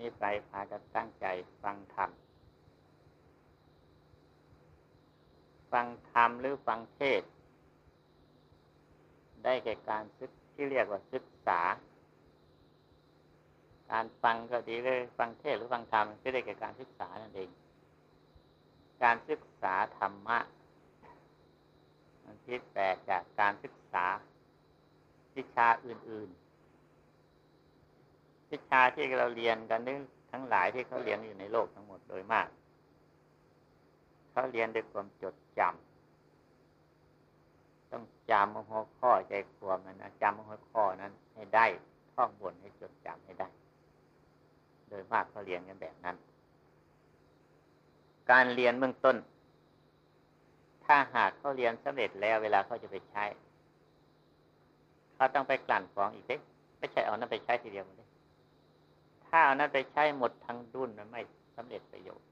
นี้ไปพากันตั้งใจฟังธรรม ฟังธรรมหรือฟังเทศ ได้แก่การศึกที่เรียกว่าศึกษา การฟังก็ดีเลย ฟังเทศหรือฟังธรรมก็ได้แก่การศึกษานั่นเอง การศึกษาธรรมะมันพิแปลกจากการศึกษาวิชาอื่น วิชาที่เราเรียนกันนึกทั้งหลายที่เขาเรียนอยู่ในโลกทั้งหมดโดยมากเขาเรียนด้วยความจดจำต้องจำหัวข้อใจความนั้นนะจำหัวข้อนั้นให้ได้ท่องบนให้จดจำให้ได้ โดยมากเขาเรียนกันแบบนั้น การเรียนเบื้องต้น ถ้าหากเขาเรียนสำเร็จแล้วเวลาเขาจะไปใช้เขาต้องไปกลั่นกรองอีกเด้ไม่ใช่เอานั้นไปใช้ทีเดียวเลย ถ้าเอานั้นไปใช้หมดทั้งดุนมันไม่สำเร็จประโยชน์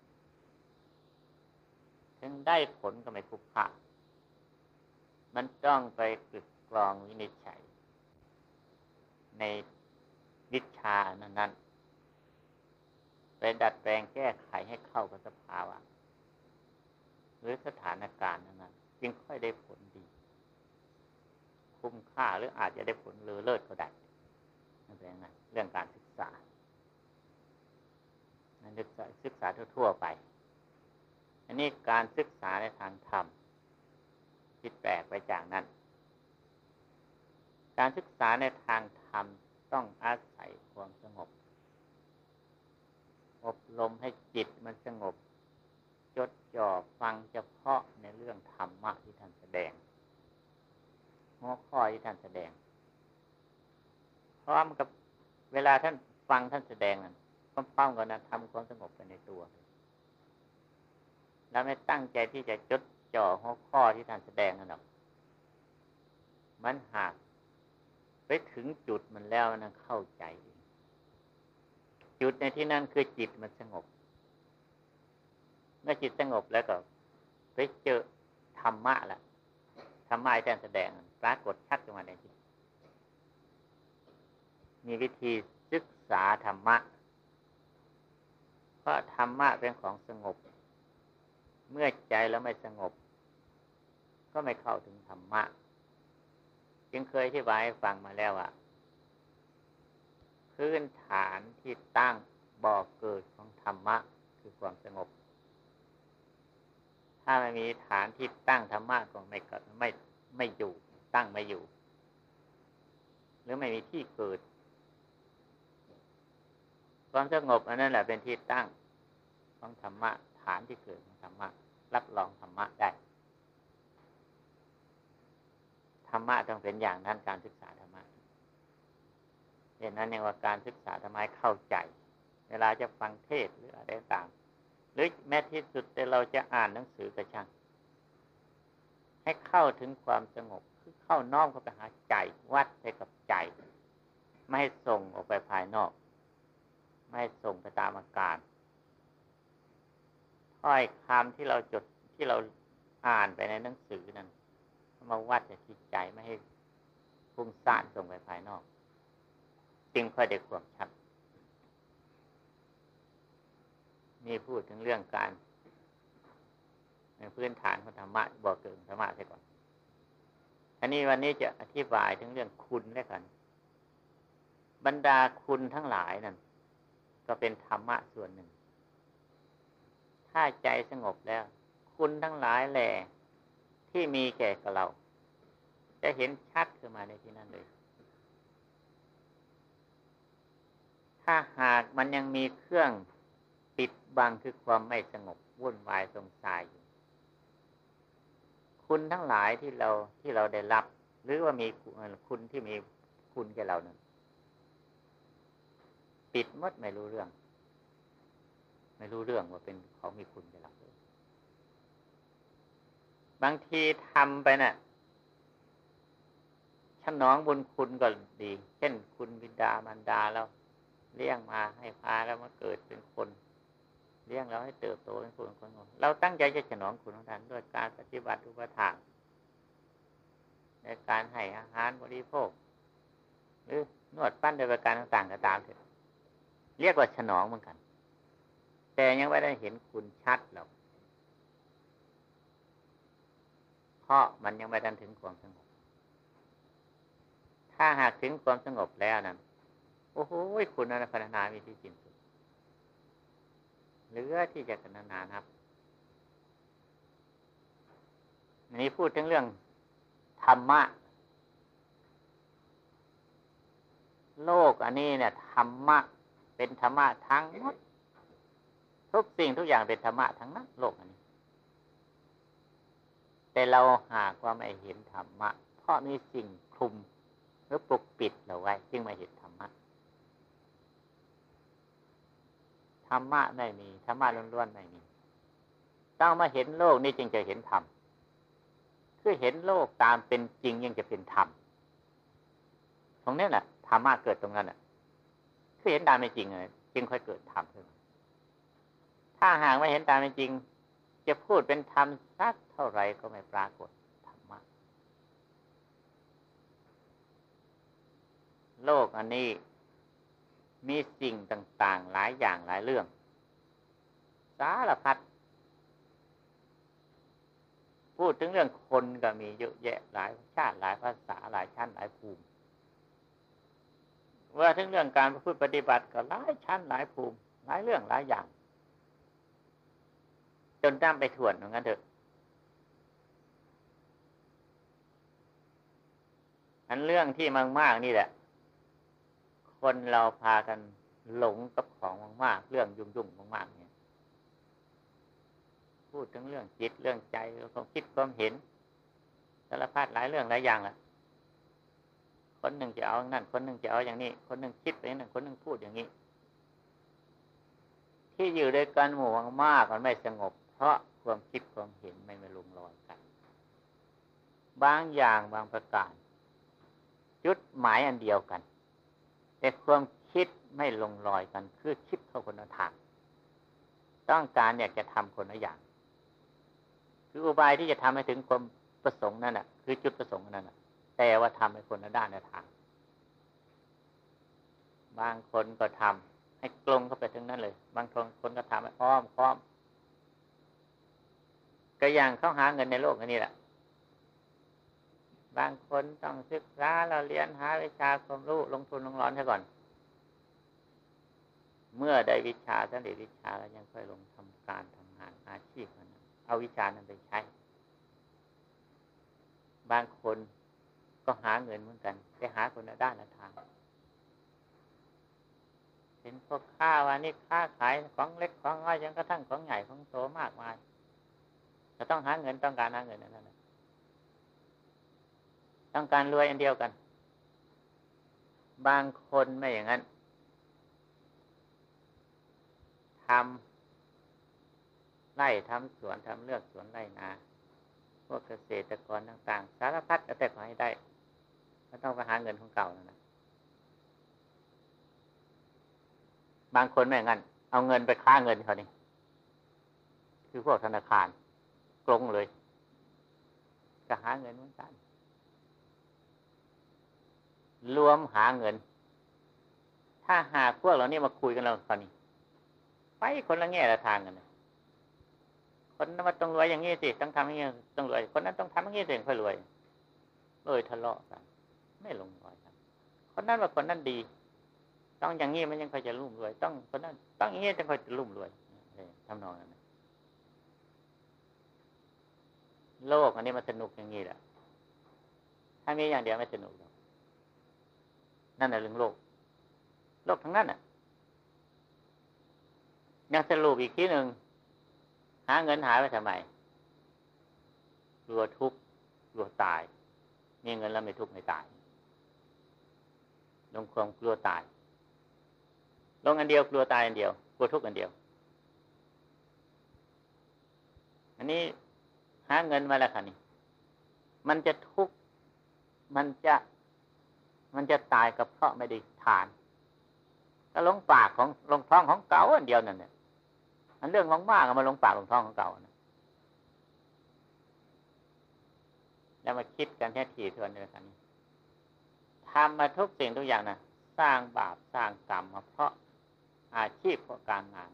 ถึงได้ผลก็ไม่คุ้มค่ามันต้องไปกึกกรองวินิจฉัย ในวิชานั้นนั้นไปดัดแปลงแก้ไขให้เข้ากับสภาวะ หรือสถานการณ์นั้นจึงค่อยได้ผลดี คุ้มค่าหรืออาจจะได้ผลเลอเลิศก็ได้นั่นเป็นไงเรื่องการศึกษา ศึกษาศึกษาทั่ว ๆ ไป อันนี้การศึกษาในทางธรรมคิดแปลกไปจากนั้น การศึกษาในทางธรรมต้องอาศัยความสงบ อบรมให้จิตมันสงบ จดจ่อฟังเฉพาะในเรื่องธรรมะที่ท่านแสดงหัวข้อที่ท่านแสดง พร้อมกับเวลาท่านฟังท่านแสดงนั้น พร้อมๆกันนะทำความสงบไปในตัว แล้วไม่ตั้งใจที่จะจดจ่อหัวข้อที่ท่านแสดงนั่นหรอกมันหากไปถึงจุดมันแล้วนะเข้าใจ จุดในที่นั่นคือจิตมันสงบ เมื่อจิตสงบแล้วก็ไปเจอธรรมะละธรรมะที่ท่านแสดงปรากฏชัดขึ้นมาในจิตมีวิธีศึกษาธรรมะ ราะธรรมะเป็นของสงบ เมื่อใจแล้วไม่สงบ ก็ไม่เข้าถึงธรรมะ จึงเคยที่บายฟังมาแล้วว่าพื้นฐานที่ตั้งบ่อเกิดของธรรมะ คือความสงบ ถ้าไม่มีฐานที่ตั้งธรรมะก็ไม่เกิดไม่ไม่อยู่ ตั้งไม่อยู่ หรือไม่มีที่เกิดความสงบอันนั้นแหละเป็นที่ตั้ง ของธรรมะฐานที่เกิดของธรรมะรับรองธรรมะได้ธรรมะต้องเป็นอย่างนั้นการศึกษาธรรมะเห็นนั้นเองว่าการศึกษาธรรมะเข้าใจ เวลาจะฟังเทศหรืออะไรต่างหรือแม้ที่สุดแต่เราจะอ่านหนังสือกระช่างให้เข้าถึงความสงบคือเข้าน้อมเข้าไปหาใจวัดไปกับใจ ไม่ให้ส่งออกไปภายนอก ไม่ให้ส่งไปตามอาการ ถ้อยคำที่เราจดที่เราอ่านไปในหนังสือนั้นมาวัดจะที่ใจไม่ให้พุ่งซ่านส่งไปภายนอก จึงค่อยได้ความชัดนี่พูดถึงเรื่องการในพื้นฐานของธรรมะบอกเกิดธรรมะไปก่อน อันนี้วันนี้จะอธิบายถึงเรื่องคุณแล้วกัน บรรดาคุณทั้งหลายนั่นก็เป็นธรรมะส่วนหนึ่ง ถ้าใจสงบแล้ว คุณทั้งหลายแหล่ที่มีแก่กับเรา จะเห็นชัดขึ้นมาในที่นั้นเลย ถ้าหากมันยังมีเครื่องปิดบังคือความไม่สงบวุ่นวายสงสัยอยู่คุณทั้งหลายที่เราที่เราได้รับ หรือว่ามีคุณที่มีคุณแก่เรานั้นปิดมดไม่รู้เรื่อง ไม่รู้เรื่องว่าเป็นเขามีคุณแก่เราเลยบางทีทำไปนะ่ะฉนองบุญคุณก็ดี เช่นคุณบิดามารดาเราเลี้ยงมาให้พาแล้วมาเกิดเป็นคนเลี้ยงเราให้เติบโตเป็นคนคนเราตั้งใจจะฉนองคุณของท่านด้วยการปฏิบัติอุปถากในการให้อาหารบริโภค หรือนวดปั้นโดยประการต่างๆก็ตามเถอะเรียกว่าฉนองเหมือนกัน แต่ยังไม่ได้เห็นคุณชัดหรอก เพราะมันยังไม่ดันถึงความสงบ ถ้าหากถึงความสงบแล้วนั้นโอ้โหคุณนันพนามีที่สิ้นสุดเหลือที่จะพัฒนานับอันนี้พูดถึงเรื่องธรรมะ โลกอันนี้เนี่ยธรรมะ เป็นธรรมะทั้งหมด ทุกสิ่งทุกอย่างเป็นธรรมะทั้งนั้นโลกอันนี้ แต่เราหากว่าไม่เห็นธรรมะ เพราะมีสิ่งคลุมหรือปกปิดเราไว้ จึงไม่เห็นธรรมะธรรมะไม่มีธรรมะล้วนๆไม่มีต้องมาเห็นโลกนี้จึงจะเห็นธรรมคือเห็นโลกตามเป็นจริงยังจะเป็นธรรมตรงนี้แหละธรรมะเกิดตรงนั้นอะ คือเห็นตามเป็นจริงเลยจึงค่อยเกิดธรรมขึ้น ถ้าหากไม่เห็นตามเป็นจริง จะพูดเป็นธรรมสักเท่าไหร่ก็ไม่ปรากฏธรรมะโลกอันนี้มีสิ่งต่าง ๆ หลายอย่างหลายเรื่อง สารพัดพูดถึงเรื่องคนก็มีเยอะแยะหลายชาติหลายภาษาหลายชั้นหลายภูมิ ว่าถึงเรื่องการพูดปฏิบัติก็หลายชั้นหลายภูมิ หลายเรื่องหลายอย่าง จนตั้งไปถ่วนอย่างนั้นเถอะอันเรื่องที่มากๆนี่แหละ คนเราพากันหลงกับของมากๆ เรื่องยุ่งๆมากๆเนี่ย พูดถึงเรื่องจิตเรื่องใจความคิดความเห็นสารพัดหลายเรื่องหลายอย่างแหละคนหนึ่งจะเอานั่น คนหนึ่งจะเอาอย่างนี้ คนหนึ่งคิดไปอย่างนั้นคนหนึ่งพูดอย่างนี้ ที่อยู่ด้วยกันหมู่มากมันไม่สงบ เพราะความคิดความเห็นไม่มาลงรอยกัน บางอย่างบางประการ จุดหมายอันเดียวกัน แต่ความคิดไม่ลงรอยกัน คือคิดเข้าคนละทาง ต้องการอยากจะทำคนละอย่าง คืออุบายที่จะทำให้ถึงความประสงค์นั่นแหะคือจุดประสงค์นั่นแหะแต่ว่าทำให้คนละด้านละทาง บางคนก็ทำให้กลงเข้าไปถึงนั้นเลย บางคนคนก็ทำให้อ้อมค้อม ก็อย่างเขาหาเงินในโลกนี้แหละ บางคนต้องศึกษาเราเรียนหาวิชาความรู้ลงทุนลงร้อนซะก่อน เมื่อได้วิชาสำเร็จวิชาแล้วยังค่อยลงทำการทำงานอาชีพนั้นเอาวิชานั้นไปใช้ บางคนก็หาเงินเหมือนกันแต่หาคนละด้านละทางเห็นพวกข้าวันนี้ค้าขายของเล็กของน้อยยังกระทั่งของใหญ่ของโตมากมาย จะต้องหาเงินต้องการหาเงินนั่นแหละต้องการรวยอันเดียวกัน บางคนไม่อย่างนั้นทำไร่ทำสวนทำเลือกสวนไร่นาพวกเกษตรกรต่าง ๆ สารพัดแต่ขอให้ได้ก็ต้องไปหาเงินของเก่านั่นนะบางคนไม่งั้น เอาเงินไปค้าเงินเขานี่คือพวกธนาคาร กลงเลยจะหาเงินเหมือนกัน รวมหาเงิน ถ้าหากพวกเราเนี่ยมาคุยกันเราตอนนี้ ไปคนละแง่ละทางกันนะคนนั้นมาต้องรวยอย่างนี้สิต้องทำอย่างนี้ต้องรวย คนนั้นต้องทำอย่างนี้ถึงค่อยรวยเลยทะเลาะกัน ไม่ลงรอยกันคนนั้นว่าคนนั้นดี ต้องอย่างนี้มันยังค่อยจะรุ่มรวย ต้องคนนั้นต้องอย่างนี้จะค่อยจะรุ่มรวยทำนองนั้น โลกอันนี้มันสนุกอย่างนี้แหละ ถ้ามีอย่างเดียวไม่สนุกหรอกนั่นแหละเรื่องโลก โลกทั้งนั้นอะยังสรุปอีกทีหนึ่งหาเงินหายไปทำไมกลัวทุกข์กลัวตาย มีเงินแล้วไม่ทุกข์ไม่ตาย ลงความกลัวตาย ลงอันเดียวกลัวตายอันเดียว กลัวทุกข์อันเดียว อันนี้ หาเงินมาแล้วค่ะนี่ มันจะทุกข์มันจะมันจะตายกับเพราะไม่ได้ทานก็ลงปากของลงท้องของเก่าอันเดียวนั่นเนี่ยอันเรื่องของมากมาลงปากลงท้องของเก่านะแล้วมาคิดกันแค่ทีทวนเลยกันทำมาทุกสิ่งทุกอย่างนะสร้างบาปสร้างกรรมมาเพราะอาชีพเพราะการงาน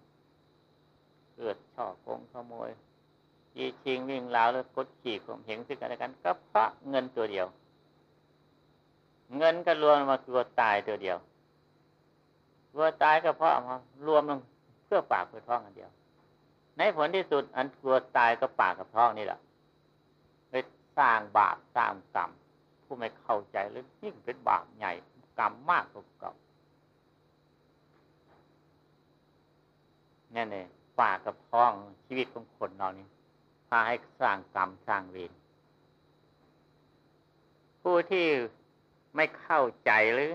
เกิดช่อโกงขโมย ยีชิงวิ่งราวแล้วกดขี่ข่มเหงซึ่งกันและกัน ก็เพราะเงินตัวเดียว เงินก็รวมมากลัวตายตัวเดียวกลัวตายก็เพราะมารวมลงเพื่อปากเพื่อท้องอันเดียว ในผลที่สุดอันกลัวตายก็ปากกับท้องนี่แหละไปสร้างบาปสร้างกรรมผู้ไม่เข้าใจเลยยิ่งเป็นบาปใหญ่กรรมมากกว่าเก่านี่เนี่ยปากกับท้องชีวิตของคนเรานี่าให้สร้างกรรมสร้างเวรผู้ที่ไม่เข้าใจหรือ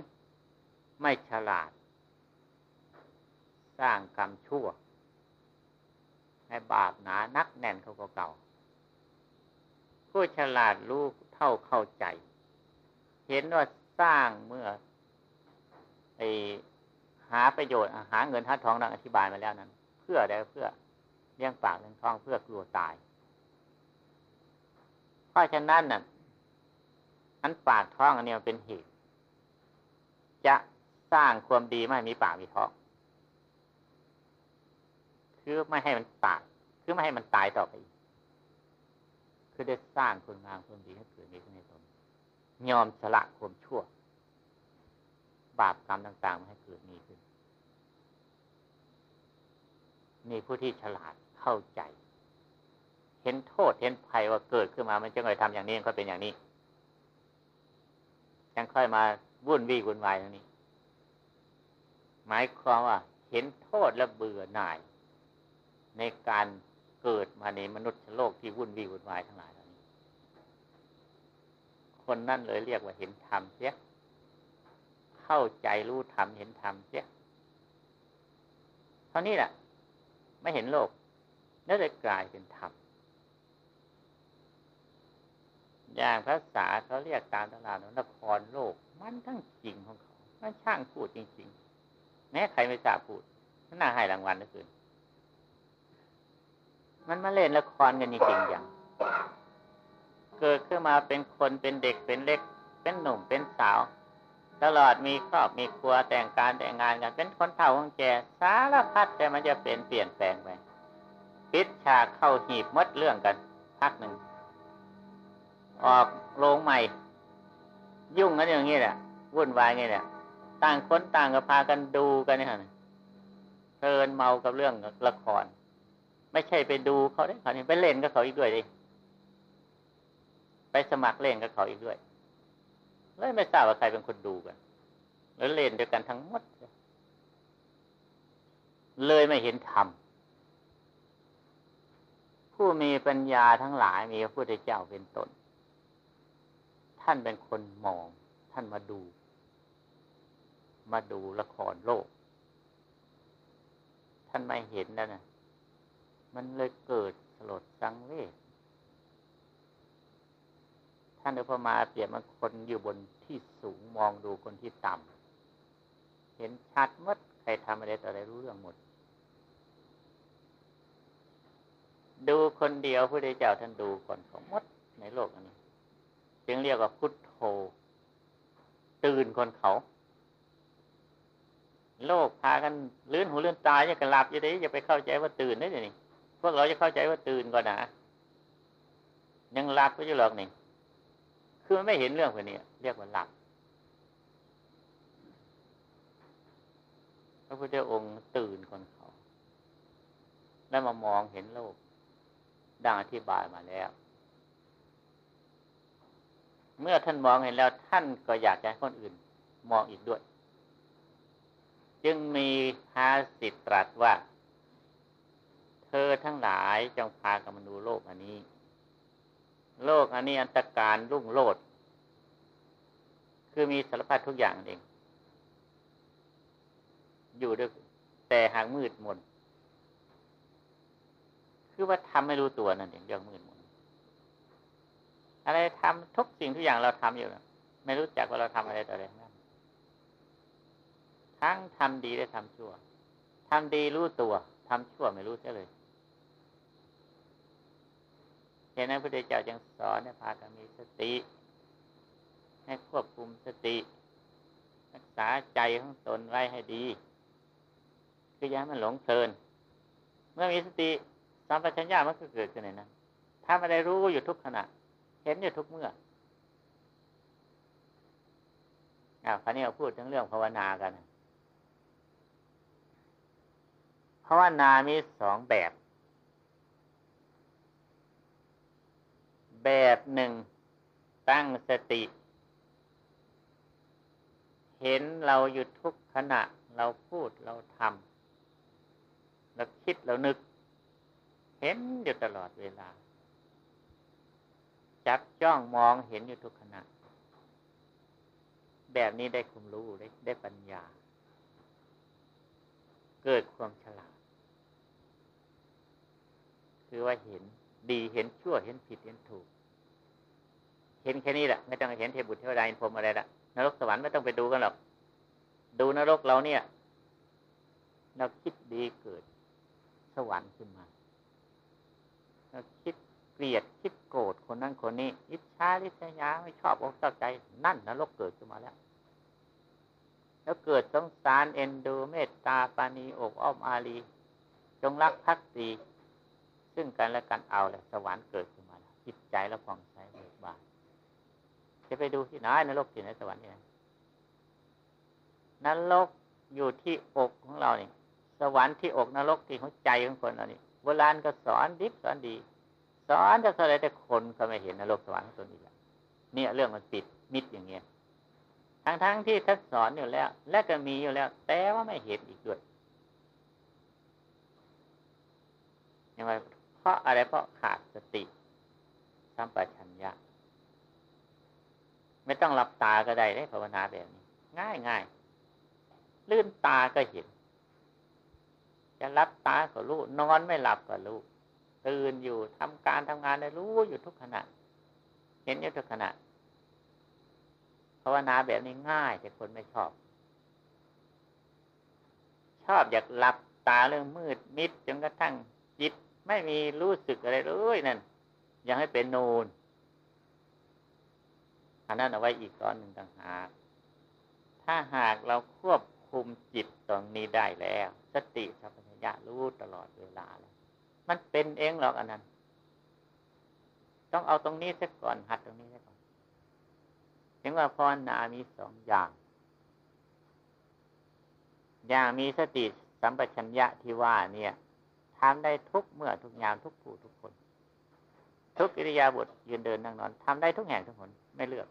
ไม่ฉลาด สร้างกรรมชั่ว ให้บาปหนานักแน่นเขาก็เก่า ผู้ฉลาดรู้เท่าเข้าใจ เห็นว่าสร้างเมื่อไอหาประโยชน์หาเงินหาทองดังอธิบายมาแล้วนั้น เพื่อได้เพื่อเลี้ยงปากเลี้ยงท้องเพื่อกลัวตาย ราะฉะนั้นน่ะอันปากท้องอันนี้เป็นเหตุจะสร้างความดีไม่มีปากมีท้องคือไม่ให้มันตายคือไม่ให้มันตายต่อไปคือได้สร้างคุณงามความดีให้เกิดมีขึ้นในตนยอมสละความชั่ว บาปกรรมต่างๆมาให้เกิดมีขึ้นมีผู้ที่ฉลาดเข้าใจ เห็นโทษเห็นภัยว่าเกิดขึ้นมา มันจะไงทำอย่างนี้ก็เป็นอย่างนี้ยังค่อยมาวุ่นวี่วุ่นวายตรงนี้ หมายความว่า เห็นโทษและเบื่อหน่าย ในการเกิดมาในมนุษย์โลกที่วุ่นวี่วุ่นวายทั้งหลายเหล่านี้ คนนั่นเลยเรียกว่าเห็นธรรมเสียเข้าใจรู้ธรรมเห็นธรรมเสียเท่านี้แหละไม่เห็นโลกนั่นเลยกลายเป็นธรรม อย่างภาษาเขาเรียกตามตลาดนครโลก มันทั้งจริงของเขา มันช่างพูดจริง ๆ แม้ใครไม่ทราบพูดมันน่าให้รางวัลนะคือมันมาเล่นละครกันจริงๆอย่าง เกิดขึ้นมาเป็นคนเป็นเด็กเป็นเล็ก เป็นหนุ่มเป็นสาว ตลอดมีครอบมีครัวแต่งการแต่งงานกันเป็นคนเฒ่าคนแก่สารพัดแต่มันจะเป็นเปลี่ยนแปลงไปปิดฉากเข้าหีบมดเรื่องกันพักหนึ่ง ออกโรงใหม่ ยุ่งกันอย่างนี้แหละวุ่นวายงี้แหละต่างคนต่างก็พากันดูกันนี่ฮะเพลินเมากับเรื่องละคร ไม่ใช่ไปดูเขาได้เขานี่ไปเล่นกับเขาอีกด้วยดิไปสมัครเล่นกับเขาอีกด้วยเลยไม่ทราบว่าใครเป็นคนดูกันแล้วเล่นด้วยกันทั้งหมด เลยไม่เห็นธรรมผู้มีปัญญาทั้งหลายมีพระพุทธเจ้าเป็นต้นานเป็นคนมอง ท่านมาดู มาดูละครโลก ท่านไม่เห็นแล้วนะมันเลยเกิดสลดสังเวชท่านอุปมาเปรียบมันคนอยู่บนที่สูงมองดูคนที่ต่ำเห็นชัดมดใครทำอะไรต่ออะไรรู้เรื่องหมด ดูคนเดียวพระเจ้าท่านดูคนของมดในโลกอันนี้ จึงเรียกว่าพุทโธตื่นคนเขา โลกพากันลื่นหูลื่นตาอย่ากันหลับอย่าได้อย่าไปเข้าใจว่าตื่นนี่นี่พวกเราจะเข้าใจว่าตื่นก่อนนะยังหลับก็จะหลอกนี่คือมันไม่เห็นเรื่องพวกนี้เรียกว่าหลับพระพุทธองค์ตื่นคนเขา แล้วมามองเห็นโลกดังอธิบายมาแล้ว เมื่อท่านมองเห็นแล้วท่านก็อยากจะให้คนอื่น มองอีกด้วย จึงมีภาสิตตรัสว่า เธอทั้งหลายจงพากันมาดูโลกอันนี้ โลกอันนี้อันตรการรุ่งโรดคือมีสารพัดทุกอย่างเอง อยู่ด้วยแต่หางมืดมน คือว่าทำไม่รู้ตัวนั่นเองเรื่องมืด อะไรทำทุกสิ่งทุกอย่างเราทำอยู่ ไม่รู้จักว่าเราทำอะไรต่ออะไรนั่นทั้งทำดีและทำชั่วทำดีรู้ตัวทำชั่วไม่รู้เสียเลยเห็นนั้นพระเดชเจ้าจึงสอนให้พากันมีสติ ให้ควบคุมสติ รักษาใจของตนไว้ให้ดีคือย้ามันหลงเพลิน เมื่อมีสติสัมปชัญญะมันก็เกิดขึ้นในนั้นถ้าไม่ได้รู้อยู่ทุกขณะ เห็นอยู่ทุกเมื่ออ่าคราวนี้เราพูดถึงเรื่องภาวนากัน ภาวนามีสองแบบ แบบหนึ่งตั้งสติ เห็นเราอยู่ทุกขณะ เราพูดเราทำเราคิดเรานึก เห็นอยู่ตลอดเวลา จับจ้องมองเห็นอยู่ทุกขณะ แบบนี้ได้ความรู้ได้ได้ปัญญา เกิดความฉลาด คือว่าเห็นดีเห็นชั่วเห็นผิดเห็นถูก เห็นแค่นี้แหละไม่ต้องเห็นเทบุตรเทวดาอินพรมอะไรละนรกสวรรค์ไม่ต้องไปดูกันหรอก ดูนรกเราเนี่ย เราคิดดีเกิดสวรรค์ขึ้นมาเราคิด เกลียดคิดโกรธคนนั้นคนนี้ อิจฉาริษยาไม่ชอบอกชอบใจ นั่นนรกเกิดขึ้นมาแล้ว แล้วเกิดสงสารเอ็นดูเมตตาปานีอกอ้อมอารีจงรักภักดีซึ่งกันและกันเอาเลยสวรรค์เกิดขึ้นมาแล้วจิตใจแล้วผ่องใสเบิกบานจะไปดูที่ไหนนรกที่ไหนสวรรค์ที่ไหนนรกอยู่ที่อกของเราเนี่ยสวรรค์ที่อกนรกที่หัวใจของคนเรานี่โบราณก็สอนดิบสอนดี สอนจะเท่าไรแต่คนก็ไม่เห็นนรกสวรรค์ตัวนี้แหละเนี่ยเรื่องมันปิดมิดอย่างเงี้ยทั้งทั้งที่ท่านสอนอยู่แล้ว และก็มีอยู่แล้ว แต่ว่าไม่เห็นอีกด้วยยังไงเพราะอะไรเพราะขาดสติสัมปชัญญะไม่ต้องหลับตาก็ได้ได้ภาวนาแบบนี้ ง่ายง่ายลื่นตาก็เห็น จะรับตาก็รู้ นอนไม่หลับก็รู้ ตื่นอยู่ทำการทำงานได้รู้อยู่ทุกขณะ เห็นอยู่ทุกขณะภาวนาแบบนี้ง่ายแต่คนไม่ชอบ ชอบอยากหลับตาเรื่องมืดมิดจนกระทั่งจิตไม่มีรู้สึกอะไรเลยนั่นยังให้เป็นนูนอันนั้นเอาไว้อีกตอนหนึ่งต่างหากถ้าหากเราควบคุมจิตตรงนี้ได้แล้ว สติสัพพัญญะรู้ตลอดเวลาแล้ว มันเป็นเองหรอกอันนั้น ต้องเอาตรงนี้ซะก่อนหัดตรงนี้ซะก่อนถึงว่าพรนามีสองอย่าง อย่างมีสติสัมปชัญญะที่ว่าเนี่ยทำได้ทุกเมื่อทุกยามทุกผู้ทุกคน ทุกอิริยาบถยืนเดินนั่งนอนทำได้ทุกแห่งทุกคนไม่เลือก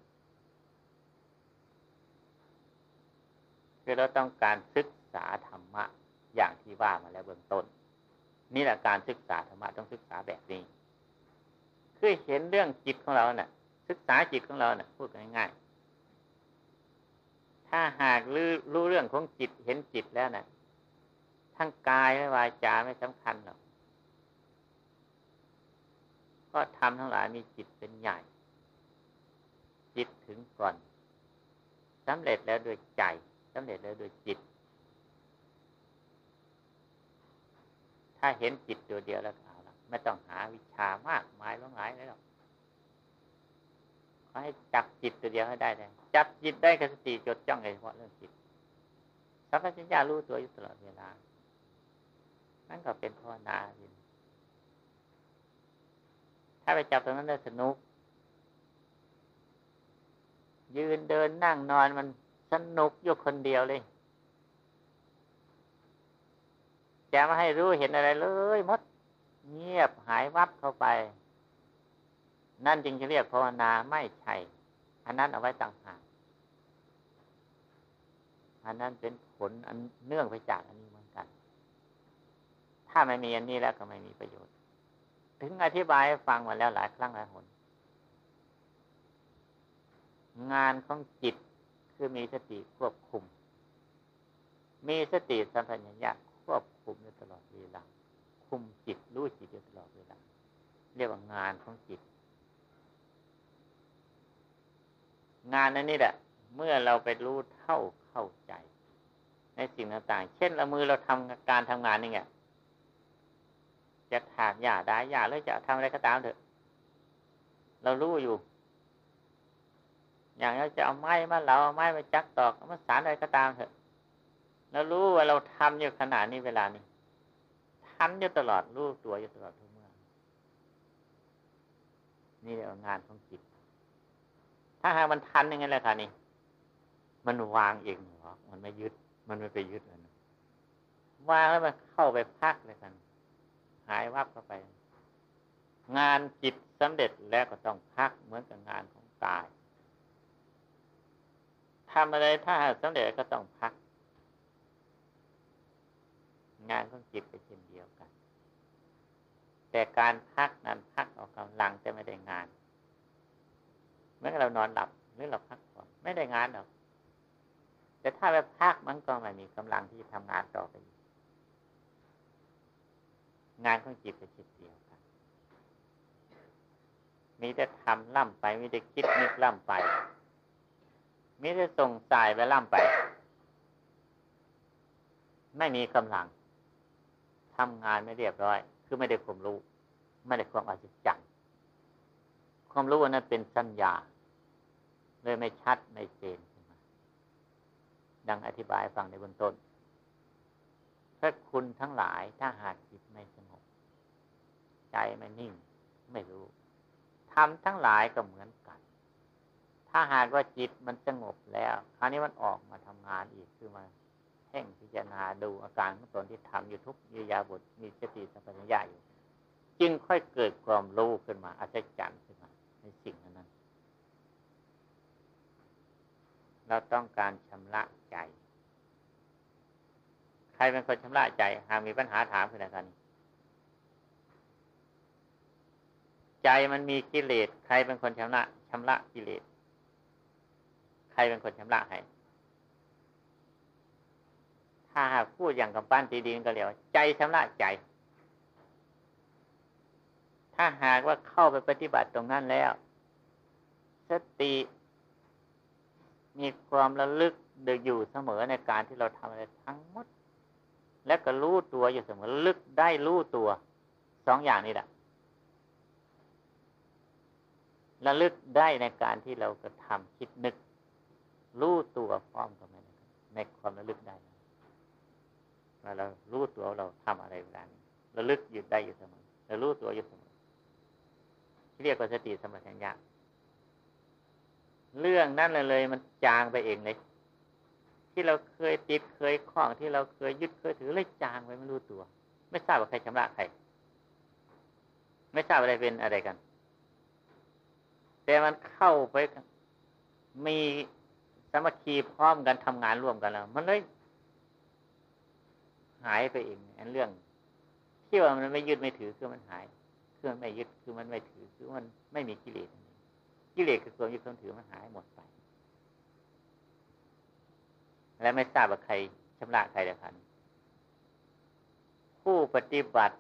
คือเราต้องการศึกษาธรรมะอย่างที่ว่ามาแล้วเบื้องต้น นี่แหละการศึกษาธรรมะต้องศึกษาแบบนี้คือเห็นเรื่องจิตของเราเนะ่ะ ศึกษาจิตของเราเนะ่ะพูดง่ายๆถ้าหากรู้รู้เรื่องของจิตเห็นจิตแล้วนะ่ะทั้งกายและวาจาไม่สำคัญหรอกก็ทำทั้งหลายมีจิตเป็นใหญ่ จิตถึงก่อนสำเร็จแล้วโดยใจสำเร็จแล้วโดยจิต ถ้าเห็นจิตตัวเดียวแล้วเอาละไม่ต้องหาวิชามากมายล้องหลายเลยหรอกขอให้จับจิตตัวเดียวให้ได้เลยจับจิตได้กับสติจดจ้องเฉพาะเรื่องจิตสัพพัญญารู้ตัวอยู่ตลอดเวลา นั่นก็เป็นภาวนาถ้าไปจับตรงนั้นได้สนุก ยืนเดินนั่งนอนมันสนุกอยู่คนเดียวเลย จะมาให้รู้เห็นอะไรเลยมดเงียบหายวับเข้าไป นั่นจึงจะเรียกภาวนาไม่ใช่อันนั้นเอาไว้ต่างหากอันนั้นเป็นผลอันเนื่องไปจากอันนี้เหมือนกัน ถ้าไม่มีอันนี้แล้วก็ไม่มีประโยชน์ ถึงอธิบายฟังมาแล้วหลายครั้งหลายหน งานของจิตคือมีสติควบคุม มีสติสัมผัสญะ ควบคุมอยู่ตลอดเวลาคุมจิตรู้จิตอยู่ตลอดเวลาเรียกว่างานของจิต งานนั้นนี่แหละ เมื่อเราไปรู้เท่าเข้าใจ ในสิ่งต่างๆ เช่นเรามือเราทำการทำงานนี่ไงจะถากหญ้าได้หญ้าหรือจะทำอะไรก็ตามเถอะ เรารู้อยู่ อย่างเราจะเอาไม้มาเราเอาไม้มาจักตอกมาสารอะไรก็ตามเถอะ แล้วรู้ว่าเราทำอยู่ขนาดนี้เวลานี้ทำอยู่ตลอดรู้ตัวอยู่ตลอดทุกเมื่อ นี่เรียกว่างานของจิต ถ้าหากมันทันอย่างนั้นแหละค่ะนี่มันวางเองหรอมันไม่ยึด มันไม่ไปยึดมันวางแล้วมันเข้าไปพักเลยกัน หายวับเข้าไป งานจิตสำเร็จแล้วก็ต้องพักเหมือนกับงานของกายทำอะไรถ้าสำเร็จก็ต้องพัก งานของจิตเป็นเช่นเดียวกัน แต่การพักนั้นพักออกกำลังจะไม่ได้งานเมื่อเรานอนหลับหรือเราพักผ่อนไม่ได้งานหรอก แต่ถ้าไปพักมันก็ไม่มีกำลังที่จะทำงานต่อไปงานของจิตเป็นเช่นเดียวกัน มีแต่ทำล่ำไป มีแต่คิดนึกล่ำไปมิได้ส่งสายไปล่ำไป ไม่มีกำลัง ทำงานไม่เรียบร้อย คือไม่ได้ความรู้ ไม่ได้ความอัศจรรย์ความรู้นั้นเป็นสัญญา เลยไม่ชัดไม่เจนดังอธิบายฟังในบนต้นถ้าคุณทั้งหลายถ้าหากจิตไม่สงบ ใจไม่นิ่ง ไม่รู้ทำทั้งหลายก็เหมือนกัน ถ้าหากว่าจิตมันสงบแล้วคราวนี้มันออกมาทำงานอีกคือมา เพ่งพิจารณาดูอาการของตนที่ทำอยู่ทุกยิยาบทมีสติสัมปชัญญะอยู่จึงค่อยเกิดความรู้ขึ้นมาอัศจรรย์ขึ้นมาในสิ่งนั้นเราต้องการชำระใจ ใครเป็นคนชำระใจ หากมีปัญหาถามขึ้นกันใจมันมีกิเลส ใครเป็นคนชำระชำระกิเลส ใครเป็นคนชำระให้ ถ้าหากพูดอย่างกำปั้นตีดินก็เรียกว่าใจชำระใจ ถ้าหากว่าเข้าไปปฏิบัติตรงนั้นแล้ว สติมีความระลึกเดืออยู่เสมอในการที่เราทำอะไรทั้งหมด และก็รู้ตัวอยู่เสมอลึกได้รู้ตัวสองอย่างนี้แหละระลึกได้ในการที่เรากระทำคิดนึก รู้ตัวพร้อมกันในความระลึกได้ ว่าเรารู้ตัวเราทำอะไรเวลานี้ระลึกหยุดได้อยู่เสมอเรารู้ตัวอยู่เสมอเรียกว่าสติสมัชัญญะเรื่องนั้นเลย มันจางไปเองเลย ที่เราเคยติดเคยคล้องที่เราเคยยึดเคยถือเลยจางไปไม่รู้ตัว ไม่ทราบว่าใครชำระใคร ไม่ทราบอะไรเป็นอะไรกัน แต่มันเข้าไปมีสามัคคีพร้อมกันทำงานร่วมกันแล้ว มันเลย หายไปเองอันเรื่องที่ว่ามันไม่ยึดไม่ถือคือมันหายคือมันไม่ยึดคือมันไม่ถือคือมันไม่มีกิเลสกิเลสคือความยึดความถือมันหายหมดไป และไม่ทราบว่าใครชำระใครเดียวกันผู้ปฏิบัติ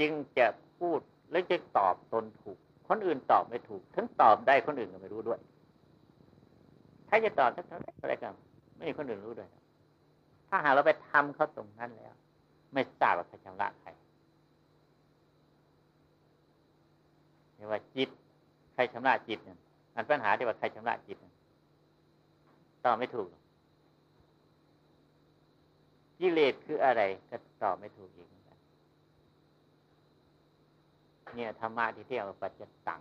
จึงจะพูดและจะตอบตนถูก คนอื่นตอบไม่ถูก ทั้งตอบได้คนอื่นก็ไม่รู้ด้วยรจะตอบสักเท่าไรอะไรกันไม่มีคนอื่นรู้ด้วย ถ้าหากเราไปทำเขาตรงนั้นแล้ว ไม่ทราบว่าใครชำระใครเรียกว่าจิต ใครชำระจิตเนี่ยอันปัญหาที่ว่าใครชำระจิตตอบไม่ถูกกิเลสคืออะไรก็ตอบไม่ถูกอีกเนี่ยธรรมะที่เรียกว่าปัจจตัง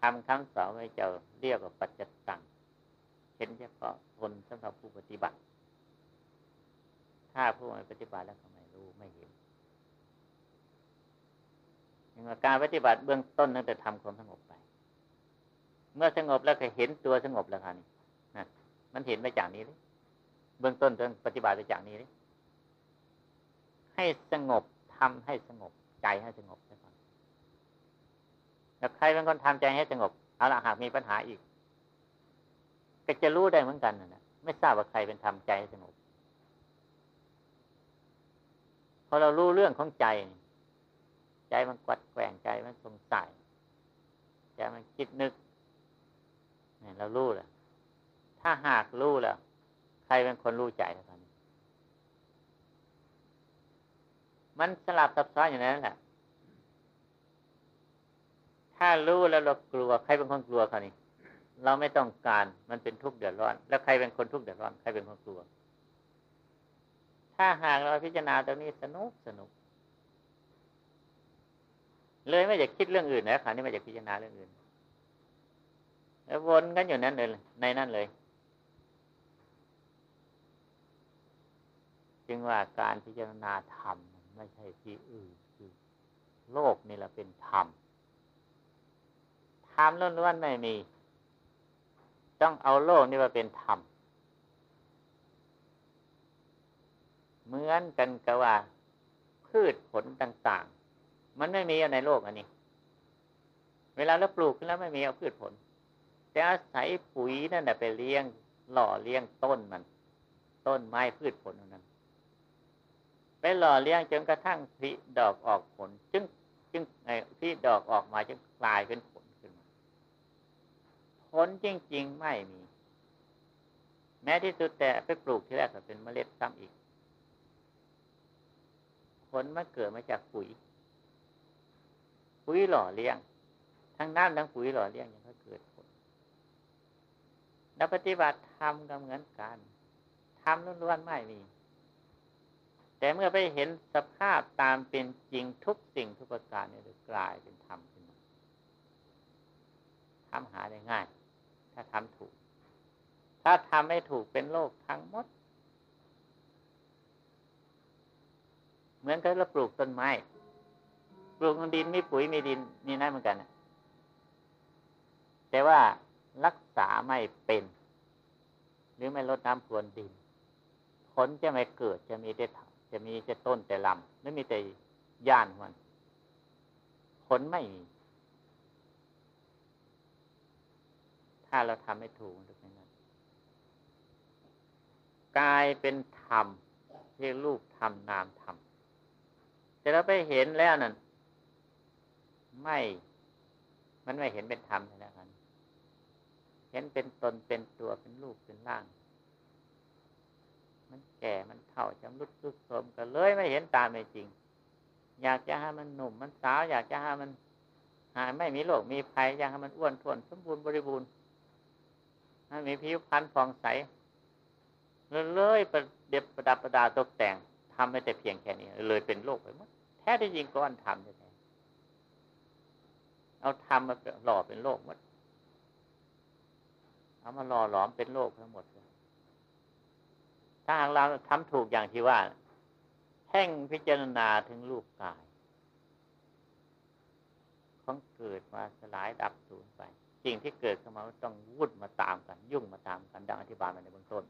ทำคำสอนไม่เจอเรียกว่าปัจจตังเห็นเฉพาะทนสำหรับผู้ปฏิบัติ ถ้าผู้ไม่ปฏิบัติแล้วก็ไม่รู้ไม่เห็นอย่างการปฏิบัติเบื้องต้นนั่นแต่ทำความสงบไป เมื่อสงบแล้วก็เห็นตัวสงบแล้วค่ะนี่นะมันเห็นไปจากนี้เลยเบื้องต้นต้องปฏิบัติไปจากนี้เลยให้สงบทำให้สงบใจให้สงบแล้วใครเป็นคนทำใจให้สงบเอาละหากมีปัญหาอีก ก็จะรู้ได้เหมือนกันนะไม่ทราบว่าใครเป็นทำใจให้สงบ พอเรารู้เรื่องของใจ ใจมันกัดแกว่งใจมันสงสัยใจมันคิดนึกเนี่ยเรารู้แหละถ้าหากรู้แล้วใครเป็นคนรู้ใจแล้วตอนนี้มันสลับซับซ้อนอย่างนั้นแหละถ้ารู้แล้วเรากลัว ใครเป็นคนกลัวเขานี่เราไม่ต้องการมันเป็นทุกข์เดือดร้อน แล้วใครเป็นคนทุกข์เดือดร้อน ใครเป็นคนกลัว ถ้าหากเราพิจารณาตรงนี้สนุกสนุก เลยไม่อยากคิดเรื่องอื่นนะค่ะนี่ไม่อยากพิจารณาเรื่องอื่น แล้ววนกันอยู่นั้นเลยในนั่นเลย จึงว่าการพิจารณาธรรมไม่ใช่ที่อื่นคือโลกนี่แหละเป็นธรรมธรรมล้วนๆไม่มี ต้องเอาโลกนี่มาเป็นธรรม เหมือนกันกับว่า พืชผลต่าง ๆ มันไม่มีในโลกอันนี้ เวลาเราปลูกขึ้นแล้วไม่มีเอาพืชผล แต่อาศัยปุ๋ยนั่นแหละไปเลี้ยงหล่อเลี้ยงต้นมัน ต้นไม้พืชผลนั้น ไปหล่อเลี้ยงจนกระทั่งผลิดอกออกผล จึงจึงไอ้ผลิดอกออกมาจึงกลายเป็นผลขึ้นมาผลจริง ๆ ไม่มี แม้ที่สุดแต่ไปปลูกที่แรกก็เป็นเมล็ดซ้ำอีก ลมันเกิดมาจากปุ๋ย ปุ๋ยหล่อเลี้ยง ทั้งน้ำทั้งปุ๋ยหล่อเลี้ยงยังก็เกิดผลแล้วปฏิบัติธรรมก็เหมือนกันทำล้วนๆไม่มี แต่เมื่อไปเห็นสภาพตามเป็นจริงทุกสิ่งทุกประการเนี่ยกลายเป็นธรรมขึ้นมาทำหาได้ง่าย ถ้าทำถูก ถ้าทำไม่ถูกเป็นโลกทั้งหมด เหมือนกับเราปลูกต้นไม้ ปลูกดินมีปุ๋ยมีดินมีนั่นเหมือนกันแต่ว่ารักษาไม่เป็น หรือไม่ลดน้ำพรวนดิน ผลจะไม่เกิดจะมีได้จะมีแต่ต้นแต่ลำไม่มีแต่ย่านมัน ผลไม่มี ถ้าเราทำไม่ถูกมันจะเป็นนั้นกลายเป็นธรรมเรียกรูปธรรมนามธรรม แต่เราไปเห็นแล้วนั่นไม่ มันไม่เห็นเป็นธรรมแล้วกันเห็นเป็นตนเป็นตัวเป็นรูปเป็นร่าง มันแก่มันเท่าจำรุดซุดโทมกันเลยไม่เห็นตามในจริง อยากจะให้มันหนุ่มมันสาว อยากจะให้มันหายไม่มีโรคมีภัยอยากให้มันอ้วนท้วน สมบูรณ์บริบูรณ์ให้มีผิวพรรณฟองใสเลยประเด็บประดับประดาตกแต่งทำไม่แต่เพียงแค่นี้ เลยเป็นโรคไปหมด ท้ที่จริงก้อนทำแท้เอาทำมาหล่อเป็นโรคหมด เอามาหล่อหลอมเป็นโรคทั้งหมด ถ้าหากเราทำถูกอย่างที่ว่าแห่งพิจารณาถึงรูปกายของเกิดมาสลายดับสูญไป สิ่งที่เกิดขึ้นมาต้องวุ่นมาตามกัน ยุ่งมาตามกันดังอธิบายมาในเบื้องต้น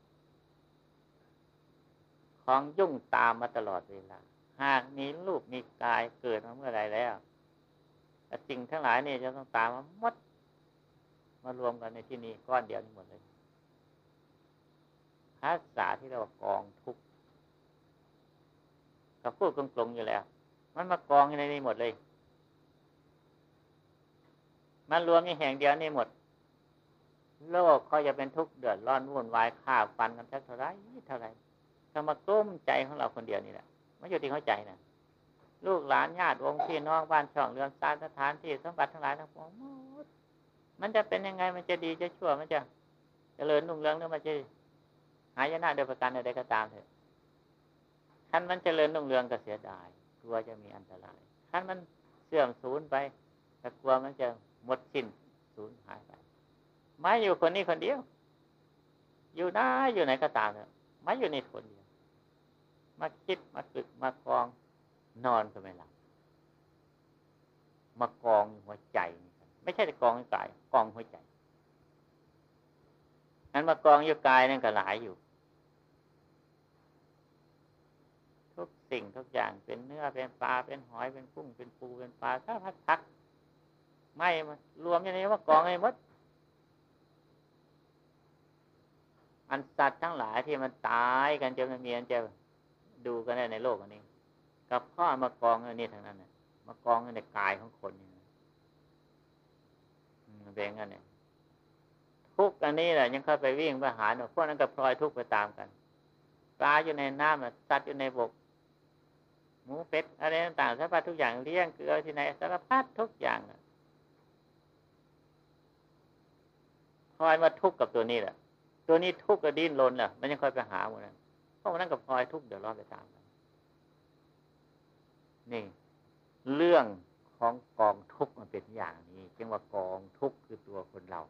ของยุ่งตามมาตลอดเวลา หากมีรูปมีกายเกิดมาเมื่อไรแล้วสิ่งทั้งหลายนี่จะต้องตามมาหมด มารวมกันในที่นี้ก้อนเดียวนี้หมดเลยภาษาที่เรากองทุกข์กับพูดกลงๆอยู่แล้ว มันมากองในนี้หมดเลย มันรวมในแห่งเดียวนี่หมด โลกเขาจะเป็นทุกข์เดือดร้อนวุ่นวายฆ่าฟันกันสักเท่าไรเท่าไรก็มาก้มใจของเราคนเดียวนี่แหละ ไม่อยู่ที่เข้าใจนะลูกหลานญาติวงพี่น้องบ้านช่องเรือนสารสถานที่สมบัติทั้งหลายทั้งปวงหมดมันจะเป็นยังไงมันจะดีจะชั่วมันจะเจริญรุ่งเรืองหรือมันจะหายนะโดยประการใดก็ตามเถอะขั้นมันจเจริญรุ่งเรืองก็เสียดายกลัวจะมีอันตรายขั้นมันเสื่อมสูญไปแต่กลัวมันจะหมดสิ้นสูญหายไปไม่อยู่คนนี้คนเดียว อยู่ได้อยู่ไหนก็ตามเถอะไม่อยู่ในคนเดียว มาคิดมาตึกมากอง นอนก็ไม่หลับมากองหัวใจ ไม่ใช่แต่กองกายกองหัวใจนั้นมากองอยู่กายนั่นก็หลายอยู่ ทุกสิ่งทุกอย่างเป็นเนื้อเป็นปลาเป็นหอยเป็นกุ้งเป็นปูเป็นปลาถ้าพัดพักไม่มารวมอย่างนี้ว่ากองไอ้มดอันสัตว์ทั้งหลายที่มันตายกันจนมันมีอันเจะ ดูกันได้ในโลกอันนี้ กับพ่อมากองอันนี้ทั้งนั้นน่ะมากองในกายของคนเนี่เป็นงั้นเนี่ยทุกอันนี้แหละยังเข้าไปวิ่งไปหาพวกนั้นก็พลอยทุกไปตามกันปลาอยู่ในน้ำสัตว์อยู่ในบก หมูเป็ดอะไรต่างๆสารพัดทุกอย่างเลี้ยงเกลือที่ไหนสารพัดทุกอย่างคอยมาทุกข์กับตัวนี้แหละ ตัวนี้ทุกข์ก็ดิ้นรนแหละมันยังคอยไปหาหมดนะ พวกนั้นก็พลอยทุกข์เดือดร้อนไปตามนี่ เรื่องของกองทุกข์มันเป็นอย่างนี้จึงว่ากองทุกข์คือตัวคนเรา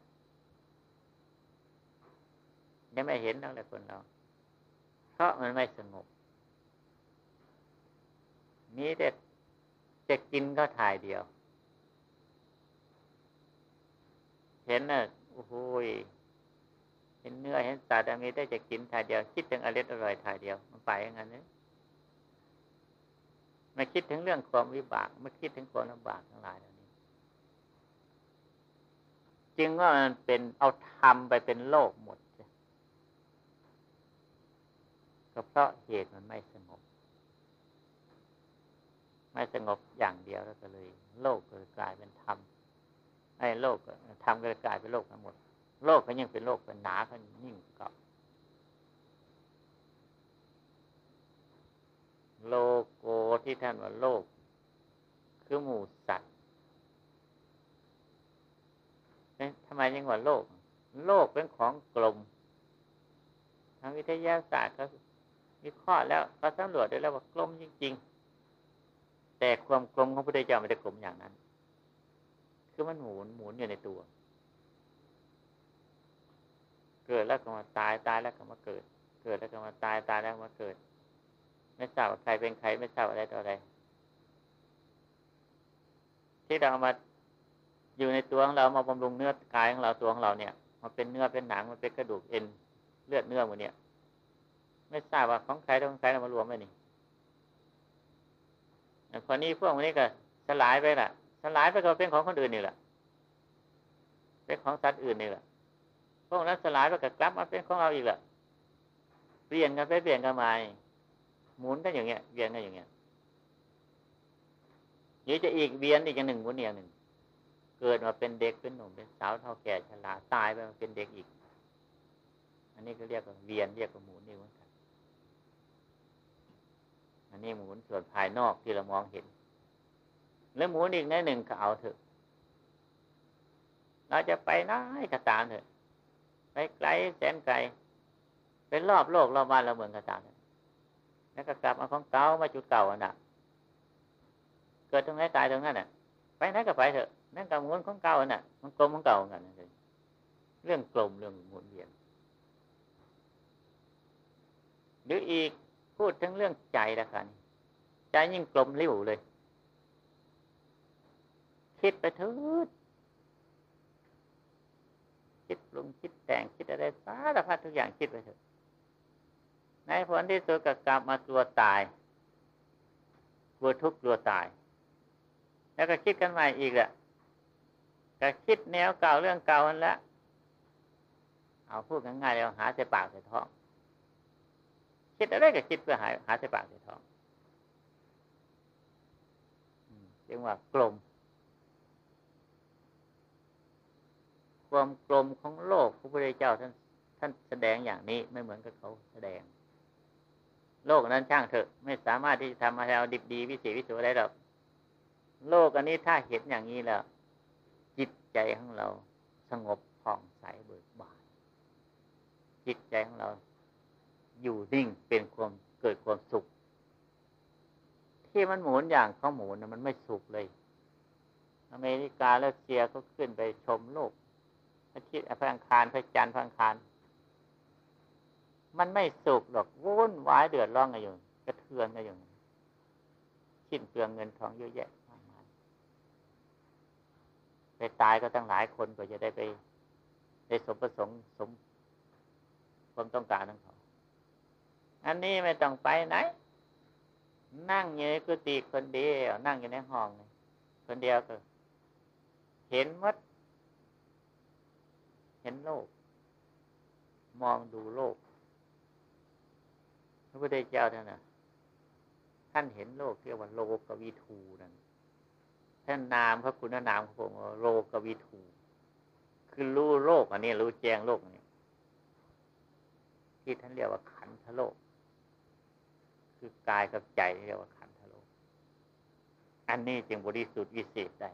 ยังไม่เห็นตั้งแต่คนเรา เพราะมันไม่สงบมีแต่จะกินก็ถ่ายเดียว เห็นน่ะโอ้โห ห็นเนื้อเห็นสัตว์มีได้จะกินถ่ายเดียว คิดถึงอร่อยอร่อยถ่ายเดียว มันไปอย่างนั้นเนี่ยไม่คิดถึงเรื่องความวิบากไม่คิดถึงความลำบากทั้งหลายเหล่านี้ จึงว่ามันเป็นเอาทำไปเป็นโลกหมดก็เพราะเหตุมันไม่สงบ ไม่สงบอย่างเดียวแล้วก็เลย โลกก็กลายเป็นธรรมไอ้โลกธรรมก็กลายเป็นโลกทั้งหมด โลกก็ยังเป็นโลกเป็นหนาก็ยิ่งกับโลโกที่ท่านว่าโลก คือหมู่สัตว์ทำไมยังว่าโลก โลกเป็นของกลม ทางวิทยาศาสตร์เขาวิเคราะห์แล้วเขาสำรวจได้แล้วว่ากลมจริง ๆ แต่ความกลมของพระพุทธเจ้าไม่ได้กลมอย่างนั้น คือมันหมุนหมุนอยู่ในตัว เกิดแล้วก็มาตาย ตายแล้วก็มาเกิด เกิดแล้วก็มาตาย ตายแล้วมาเกิด ไม่ทราบว่าใครเป็นใคร ไม่ทราบอะไรต่ออะไร ที่เราเอามาอยู่ในตัวของเรามาบำรุงเนื้อกายของเราตัวของเราเนี่ย มันเป็นเนื้อเป็นหนังมันเป็นกระดูกเอ็นเลือดเนื้อหมดเนี่ย ไม่ทราบว่าของใครของใครเรามารวมไว้นี่พอนี้พวกนี้ก็สลายไปล่ะ สลายไปก็เป็นของคนอื่นนี่แหละเป็นของสัตว์อื่นนี่แหละ พวกนั้นสลายไปก็กลับมาเป็นของเราอีกแหละเปลี่ยนกันไปเปลี่ยนกันมาหมุนกันอย่างเงี้ยเวียนกันอย่างเงี้ยนี่จะอีกเวียนอีกอย่างหนึ่งหมุนอย่างหนึ่ง เกิดมาเป็นเด็กเป็นหนุ่มเป็นสาวเท่าแก่ชราตายไปมาเป็นเด็กอีก อันนี้ก็เรียกว่าเวียนเรียกว่าหมุนนี่เหมือนกันอันนี้หมุนส่วนภายนอกที่เรามองเห็น แล้วหมุนอีกในหนึ่งก็เอาเถอะเราจะไปไหนก็ตามเถอะ ไปไกลแสนไกลเป็นรอบโลกรอบบ้านเราเมืองก็ตามแล้วก็กลับมาของเก่ามาจุดเก่าอันน่ะเกิดตรงไหนตายตรงนั้นน่ะ ไปไหนก็ไปเถอะนั่นกับหมุนของเก่าอันน่ะ มันกลมของเก่ากันเลยเรื่องกลมเรื่องหมุนเวียนหรืออีกพูดถึงเรื่องใจละกันใจยิ่งกลมริ้วเลย คิดไปทุดคิด รุงคิดแต่งคิดอะไรสารพัดทุกอย่างคิดไปเถอะ ในผลที่สุดก็กลับมาตัวตายกลัวทุกข์กลัวตาย แล้วก็คิดกันใหม่อีกแหละก็คิดแนวเก่าเรื่องเก่านั่นแหละเอาพูดง่ายๆแล้วหาใส่ปากใส่ท้อง คิดอะไรก็คิดเพื่อหาหาใส่ปากใส่ท้องเรียกว่ากลม ความกลมของโลกพระพุทธเจ้าท่านท่านแสดงอย่างนี้ไม่เหมือนกับเขาแสดง โลกนั้นช่างเถอะ ไม่สามารถที่จะทำให้เราดิบดีวิเศษวิสุได้หรอกโลกอันนี้ถ้าเห็นอย่างนี้แล้ว จิตใจของเราสงบผ่องใสเบิกบานจิตใจของเราอยู่นิ่งเป็นความเกิดความสุข ที่มันหมุนอย่างเขาหมุนมันไม่สุขเลย อเมริกาแล้วเซียก็ขึ้นไปชมโลก ระทิศพระอังคารพระจันทร์พระอังคาร มันไม่สุขหรอกวุ่นวายเดือดร้อนกันอยู่กระเทือนกันอยู่ชิ้นเปลืองเงินทองเยอะแยะมากมายไปตายก็ตั้งหลายคนก็จะได้ไปได้สมประสงค์สมความต้องการของเขาอันนี้ไม่ต้องไปไหน นั่งอยู่ในกุฏิคนเดียว นั่งอยู่ในห้องคนเดียวก็ เห็นมัด ห็นโลก มองดูโลก พระพุทธเจ้าท่านนะท่านเห็นโลกเรียกว่าโลกวิทูนั่นท่านนามพระคุณนามของผมโลกวิทู คือรู้โลก อันนี้รู้แจ้งโลกนี้ที่ท่านเรียกว่าขันธโลก คือกายกับใจเรียกว่าขันธโลก อันนี้จึงบริสุทธิ์วิเศษได้